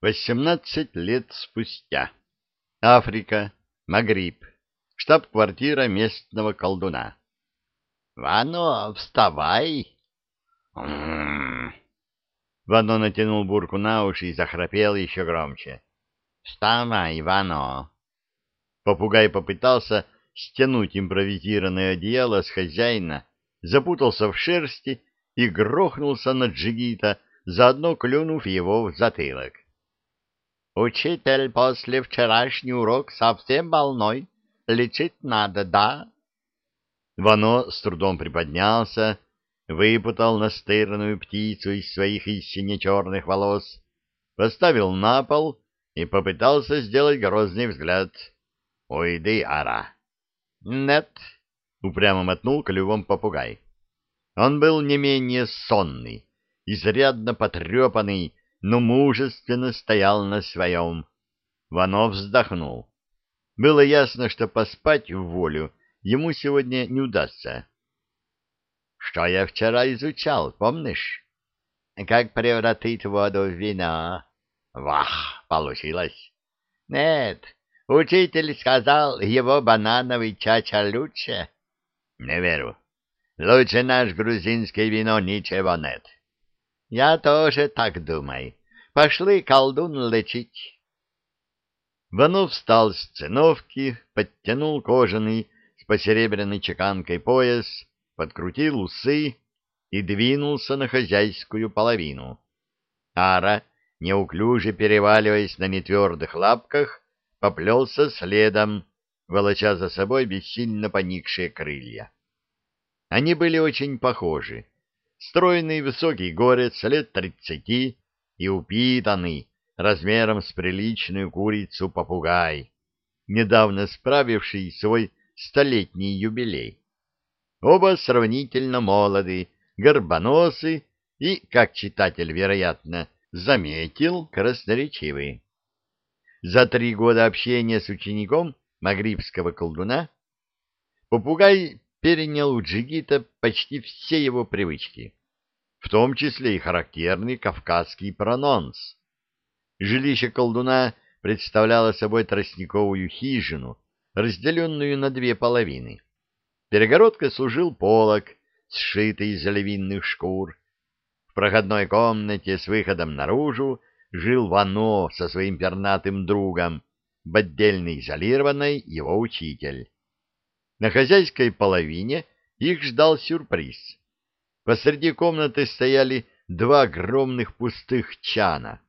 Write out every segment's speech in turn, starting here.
Восемнадцать лет спустя. Африка, Магриб, штаб-квартира местного колдуна. «Вано, вставай!» Вано натянул бурку на уши и захрапел еще громче. «Вставай, Вано!» Попугай попытался стянуть импровизированное одеяло с хозяина, запутался в шерсти и грохнулся на джигита, заодно клюнув его в затылок. Учитель после вчерашний урок совсем больной. Лечить надо, да? Вано с трудом приподнялся, выпутал настырную птицу из своих истинно черных волос, поставил на пол и попытался сделать грозный взгляд. «Уйди, ара!» «Нет!» — упрямо мотнул клювом попугай. Он был не менее сонный, изрядно потрепанный, но мужественно стоял на своем. Вано вздохнул. Было ясно, что поспать в волю ему сегодня не удастся. — Что я вчера изучал, помнишь? Как превратить воду в вино? Вах, получилось. Нет, учитель сказал, его банановый чача лучше. Не верю. Лучше наш грузинский вино ничего нет. Я тоже так думаю. Пошли колдун лечить. Ванов встал с циновки, подтянул кожаный с посеребряной чеканкой пояс, подкрутил усы и двинулся на хозяйскую половину. Ара, неуклюже переваливаясь на нетвердых лапках, поплелся следом, волоча за собой бессильно поникшие крылья. Они были очень похожи стройный высокий горец лет тридцати и упитанный, размером с приличную курицу попугай, недавно справивший свой столетний юбилей. Оба сравнительно молоды, горбоносы и, как читатель, вероятно, заметил, красноречивый. За три года общения с учеником магрибского колдуна попугай перенял у джигита почти все его привычки, в том числе и характерный кавказский прононс. Жилище колдуна представляло собой тростниковую хижину, разделенную на две половины. Перегородкой служил полог, сшитый из львиных шкур. В проходной комнате с выходом наружу жил Вано со своим пернатым другом, в отдельно изолированной его учитель. На хозяйской половине их ждал сюрприз. Посреди комнаты стояли два огромных пустых чана.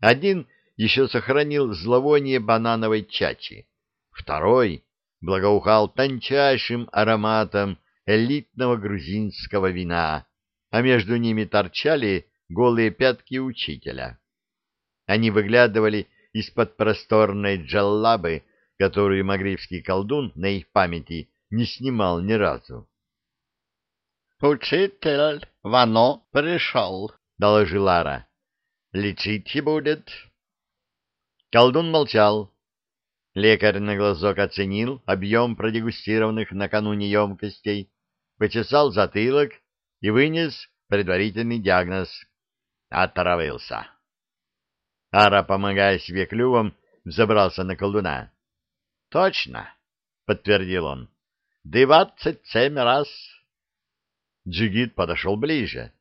Один еще сохранил зловоние банановой чачи, второй благоухал тончайшим ароматом элитного грузинского вина, а между ними торчали голые пятки учителя. Они выглядывали из-под просторной джаллабы которую магрибский колдун на их памяти не снимал ни разу. — Учитель Вано пришел, — доложил Ара. — Лечить будет. Колдун молчал. Лекарь на глазок оценил объем продегустированных накануне емкостей, почесал затылок и вынес предварительный диагноз. Отравился. Ара, помогая себе клювом, взобрался на колдуна. — Точно, — подтвердил он. — Двадцать семь раз. Джигит подошел ближе.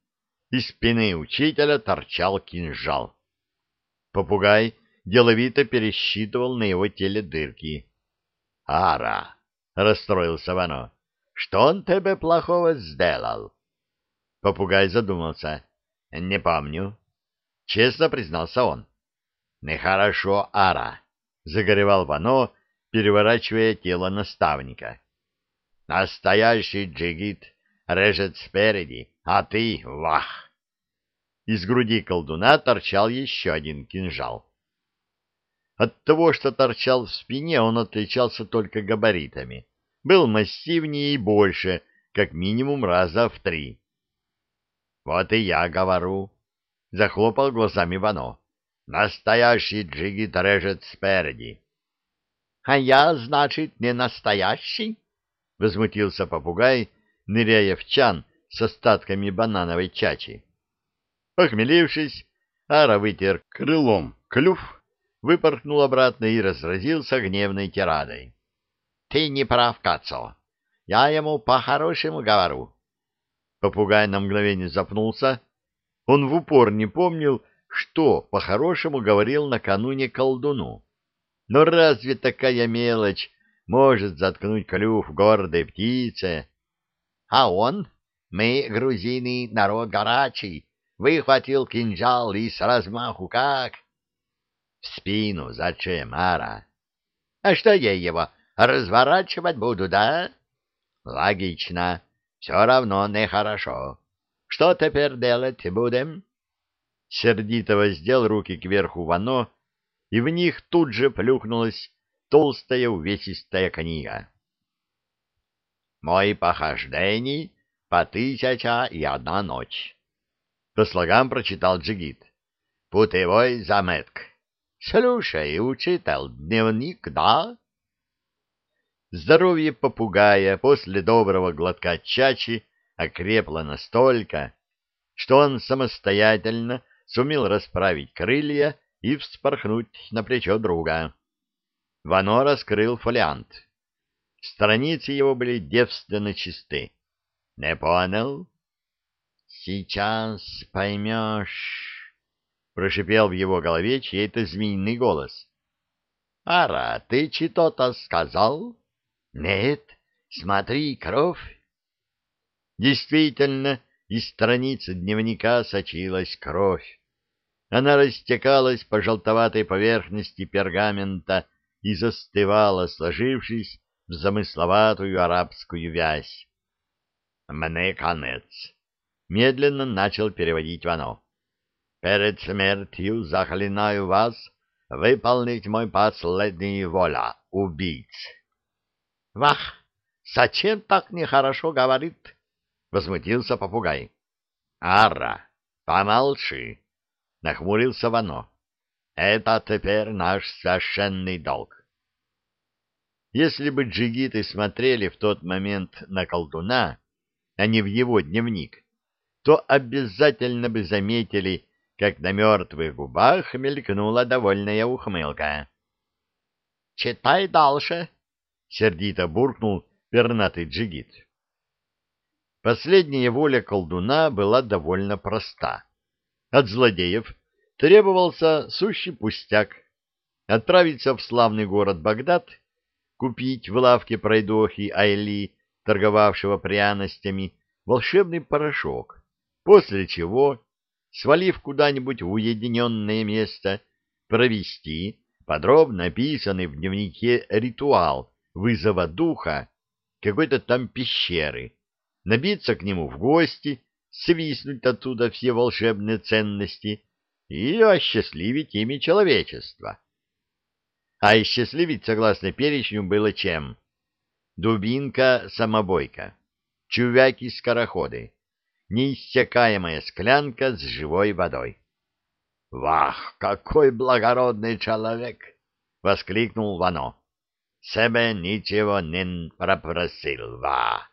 Из спины учителя торчал кинжал. Попугай деловито пересчитывал на его теле дырки. — Ара! — расстроился Вано. — Что он тебе плохого сделал? Попугай задумался. — Не помню. Честно признался он. — Нехорошо, Ара! — загоревал Вано, переворачивая тело наставника. «Настоящий джигит режет спереди, а ты — вах!» Из груди колдуна торчал еще один кинжал. От того, что торчал в спине, он отличался только габаритами. Был массивнее и больше, как минимум раза в три. «Вот и я говорю», — захлопал глазами Вано. «Настоящий джигит режет спереди». — А я, значит, не настоящий? — возмутился попугай, ныряя в чан с остатками банановой чачи. Похмелившись, Ара вытер крылом клюв, выпорхнул обратно и разразился гневной тирадой. — Ты не прав, Кацо. Я ему по-хорошему говорю. Попугай на мгновение запнулся. Он в упор не помнил, что по-хорошему говорил накануне колдуну. Но разве такая мелочь может заткнуть клюв гордой птице? А он, мы, грузины, народ горячий, выхватил кинжал и с размаху как... В спину зачем, Ара? А что я его, разворачивать буду, да? Логично. Все равно нехорошо. Что теперь делать будем? Сердито воздел руки кверху Вано, и в них тут же плюхнулась толстая увесистая книга. «Мой похождений по тысяча и одна ночь». По слогам прочитал Джигит. «Путевой заметк. Слушай, учитель, дневник, да?» Здоровье попугая после доброго глотка чачи окрепло настолько, что он самостоятельно сумел расправить крылья и вспорхнуть на плечо друга. Вано раскрыл фолиант. Страницы его были девственно чисты. — Не понял? — Сейчас поймешь, — прошипел в его голове чей-то змеиный голос. — Ара, ты что-то сказал? — Нет, смотри, кровь. Действительно, из страницы дневника сочилась кровь. Она растекалась по желтоватой поверхности пергамента и застывала, сложившись в замысловатую арабскую вязь. «Мне конец», — медленно начал переводить Вано. «Перед смертью заклинаю вас выполнить мой последний воля, убийц». «Вах, зачем так нехорошо говорит?» — возмутился попугай. «Ара, помолчи!» — нахмурился Вано. «Это теперь наш священный долг». Если бы джигиты смотрели в тот момент на колдуна, а не в его дневник, то обязательно бы заметили, как на мертвых губах мелькнула довольная ухмылка. «Читай дальше!» — сердито буркнул пернатый джигит. Последняя воля колдуна была довольно проста. От злодеев требовался сущий пустяк — отправиться в славный город Багдад, купить в лавке пройдохи Айли, торговавшего пряностями, волшебный порошок, после чего, свалив куда-нибудь в уединенное место, провести подробно описанный в дневнике ритуал вызова духа какой-то там пещеры, набиться к нему в гости, свистнуть оттуда все волшебные ценности и осчастливить ими человечество. А осчастливить, согласно перечню, было чем? Дубинка-самобойка, чувяки-скороходы, неиссякаемая склянка с живой водой. — Вах, какой благородный человек! — воскликнул Вано. — Себе ничего не попросил, ва!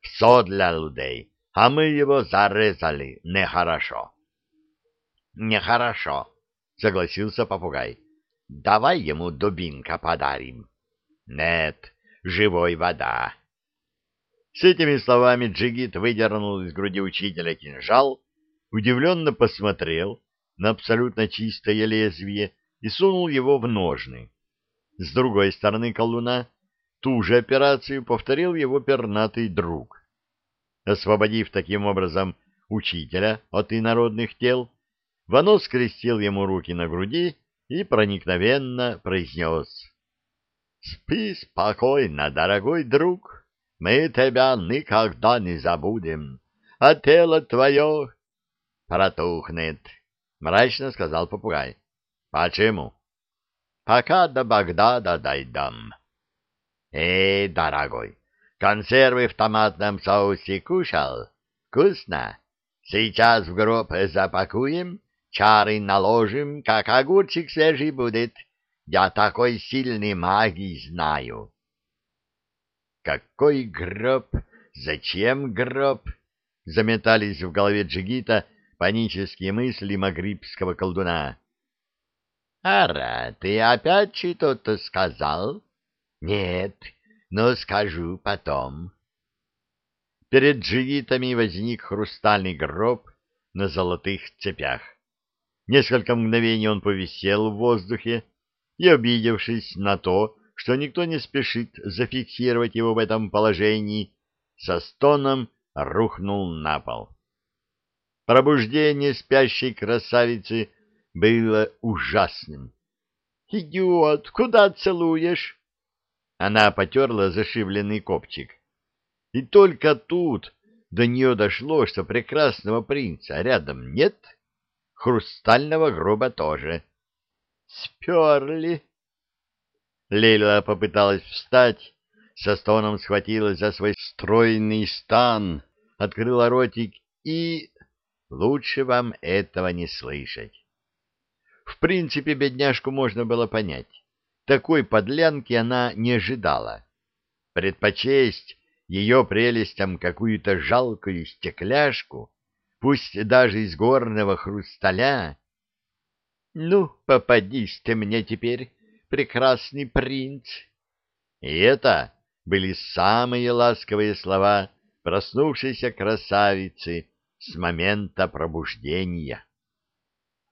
Все для людей, а мы его зарезали нехорошо. — Нехорошо, — согласился попугай. — Давай ему дубинка подарим. — Нет, живой вода. С этими словами Джигит выдернул из груди учителя кинжал, удивленно посмотрел на абсолютно чистое лезвие и сунул его в ножны. С другой стороны колуна ту же операцию повторил его пернатый друг. Освободив таким образом учителя от инородных тел, Вано скрестил ему руки на груди и проникновенно произнес. — Спи спокойно, дорогой друг, мы тебя никогда не забудем, а тело твое протухнет, — мрачно сказал попугай. — Почему? — Пока до Багдада дойдем. — Эй, дорогой, консервы в томатном соусе кушал? Вкусно. Сейчас в гроб запакуем, чары наложим, как огурчик свежий будет. Я такой сильный магии знаю. Какой гроб? Зачем гроб? Заметались в голове Джигита панические мысли магрибского колдуна. Ара, ты опять что-то сказал? Нет, но скажу потом. Перед джигитами возник хрустальный гроб на золотых цепях. Несколько мгновений он повисел в воздухе и, обидевшись на то, что никто не спешит зафиксировать его в этом положении, со стоном рухнул на пол. Пробуждение спящей красавицы было ужасным. «Идиот, куда целуешь?» Она потерла зашивленный копчик. И только тут до нее дошло, что прекрасного принца рядом нет, хрустального гроба тоже. «Сперли!» Лейла попыталась встать, со стоном схватилась за свой стройный стан, открыла ротик и... Лучше вам этого не слышать. В принципе, бедняжку можно было понять. Такой подлянки она не ожидала. Предпочесть ее прелестям какую-то жалкую стекляшку, пусть даже из горного хрусталя. Ну, попадись ты мне теперь, прекрасный принц. И это были самые ласковые слова проснувшейся красавицы с момента пробуждения.